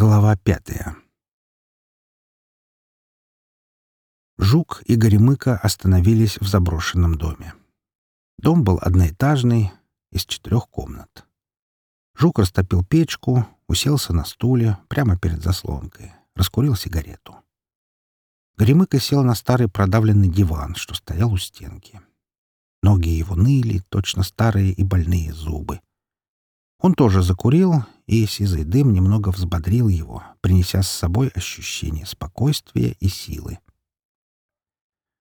Глава пятая Жук и Горемыка остановились в заброшенном доме. Дом был одноэтажный, из четырех комнат. Жук растопил печку, уселся на стуле прямо перед заслонкой, раскурил сигарету. Горемыка сел на старый продавленный диван, что стоял у стенки. Ноги его ныли, точно старые и больные зубы. Он тоже закурил, и сизый дым немного взбодрил его, принеся с собой ощущение спокойствия и силы.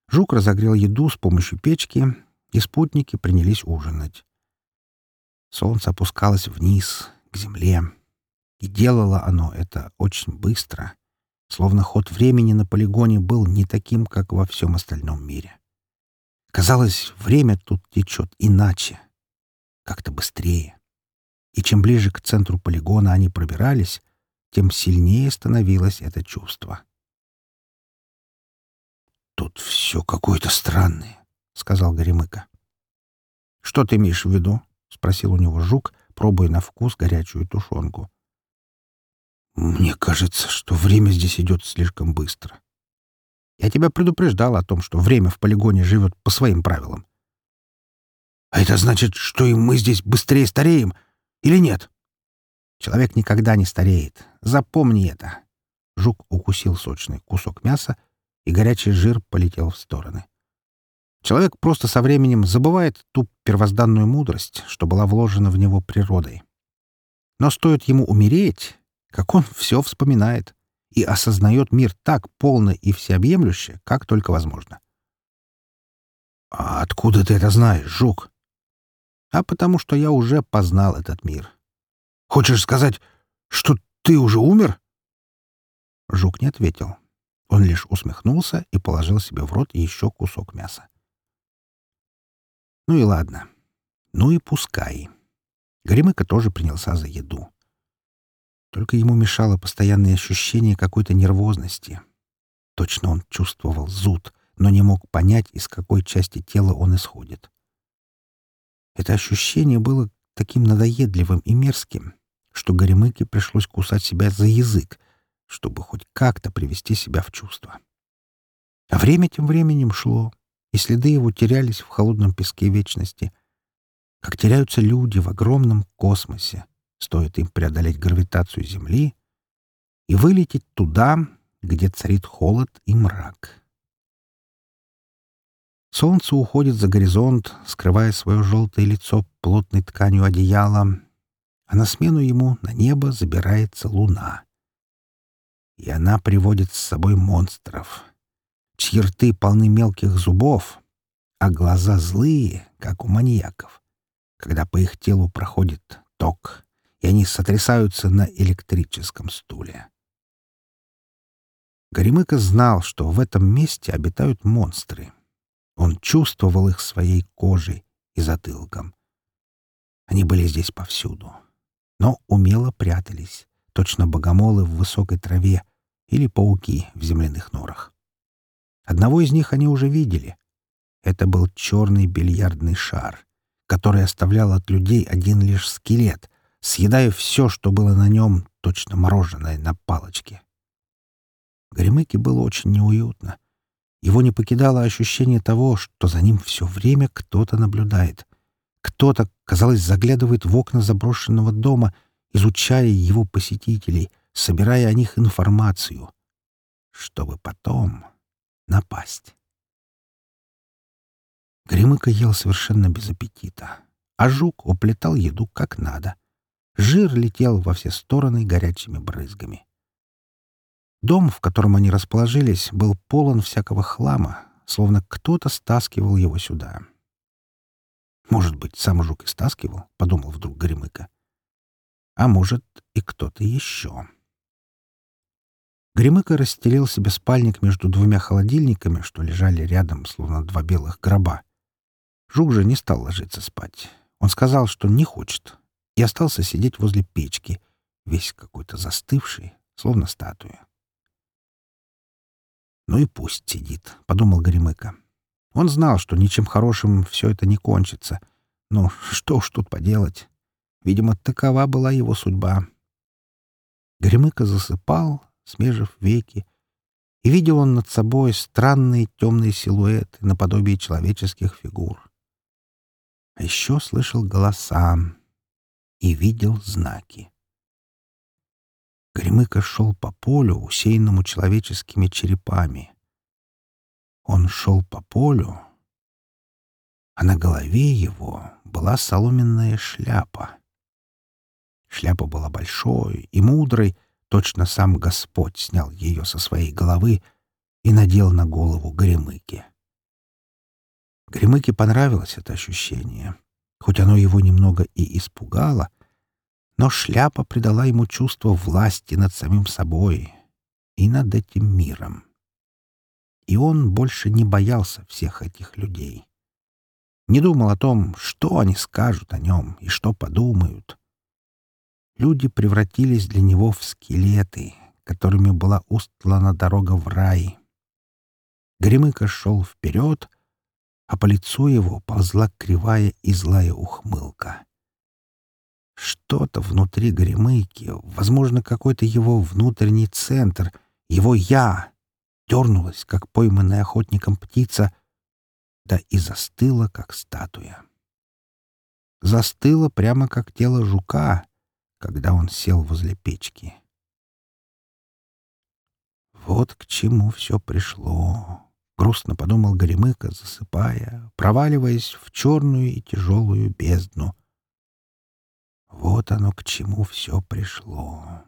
Жук разогрел еду с помощью печки, и спутники принялись ужинать. Солнце опускалось вниз, к земле, и делало оно это очень быстро, словно ход времени на полигоне был не таким, как во всем остальном мире. Казалось, время тут течет иначе, как-то быстрее и чем ближе к центру полигона они пробирались, тем сильнее становилось это чувство. «Тут все какое-то странное», — сказал Горемыка. «Что ты имеешь в виду?» — спросил у него жук, пробуя на вкус горячую тушенку. «Мне кажется, что время здесь идет слишком быстро. Я тебя предупреждал о том, что время в полигоне живет по своим правилам. А это значит, что и мы здесь быстрее стареем, или нет? Человек никогда не стареет. Запомни это. Жук укусил сочный кусок мяса, и горячий жир полетел в стороны. Человек просто со временем забывает ту первозданную мудрость, что была вложена в него природой. Но стоит ему умереть, как он все вспоминает и осознает мир так полно и всеобъемлюще, как только возможно. «А откуда ты это знаешь, Жук?» А потому что я уже познал этот мир. Хочешь сказать, что ты уже умер? Жук не ответил. Он лишь усмехнулся и положил себе в рот еще кусок мяса. Ну и ладно. Ну и пускай. Горемыка тоже принялся за еду. Только ему мешало постоянное ощущение какой-то нервозности. Точно он чувствовал зуд, но не мог понять, из какой части тела он исходит. Это ощущение было таким надоедливым и мерзким, что Горемыке пришлось кусать себя за язык, чтобы хоть как-то привести себя в чувство. А время тем временем шло, и следы его терялись в холодном песке вечности, как теряются люди в огромном космосе, стоит им преодолеть гравитацию Земли и вылететь туда, где царит холод и мрак. Солнце уходит за горизонт, скрывая свое желтое лицо плотной тканью одеяла, а на смену ему на небо забирается луна. И она приводит с собой монстров, чьи рты полны мелких зубов, а глаза злые, как у маньяков, когда по их телу проходит ток, и они сотрясаются на электрическом стуле. Горемыка знал, что в этом месте обитают монстры — он чувствовал их своей кожей и затылком. Они были здесь повсюду, но умело прятались, точно богомолы в высокой траве или пауки в земляных норах. Одного из них они уже видели. Это был черный бильярдный шар, который оставлял от людей один лишь скелет, съедая все, что было на нем, точно мороженое на палочке. Горемыке было очень неуютно — его не покидало ощущение того, что за ним все время кто-то наблюдает. Кто-то, казалось, заглядывает в окна заброшенного дома, изучая его посетителей, собирая о них информацию, чтобы потом напасть. Гремыка ел совершенно без аппетита, а жук уплетал еду как надо. Жир летел во все стороны горячими брызгами. Дом, в котором они расположились, был полон всякого хлама, словно кто-то стаскивал его сюда. «Может быть, сам жук и стаскивал?» — подумал вдруг Горемыка. «А может, и кто-то еще». Гремыка расстелил себе спальник между двумя холодильниками, что лежали рядом, словно два белых гроба. Жук же не стал ложиться спать. Он сказал, что не хочет, и остался сидеть возле печки, весь какой-то застывший, словно статуя. «Ну и пусть сидит», — подумал Горемыка. Он знал, что ничем хорошим все это не кончится. Но что уж тут поделать. Видимо, такова была его судьба. Гремыка засыпал, смежив веки, и видел он над собой странные темные силуэты наподобие человеческих фигур. А еще слышал голоса и видел знаки. Гремыка шел по полю, усеянному человеческими черепами. Он шел по полю, а на голове его была соломенная шляпа. Шляпа была большой и мудрой, точно сам Господь снял ее со своей головы и надел на голову Гремыки. Гремыке понравилось это ощущение, хоть оно его немного и испугало, но шляпа придала ему чувство власти над самим собой и над этим миром. И он больше не боялся всех этих людей не думал о том, что они скажут о нем и что подумают. Люди превратились для него в скелеты, которыми была устлана дорога в рай. Гремыка шел вперед, а по лицу его ползла кривая и злая ухмылка. Что-то внутри Гремыки, возможно, какой-то его внутренний центр, его «я», дернулось, как пойманная охотником птица — да и застыла, как статуя. Застыла прямо как тело жука, когда он сел возле печки. Вот к чему все пришло. Грустно подумал Горемыка, засыпая, проваливаясь в черную и тяжелую бездну. Вот оно к чему все пришло.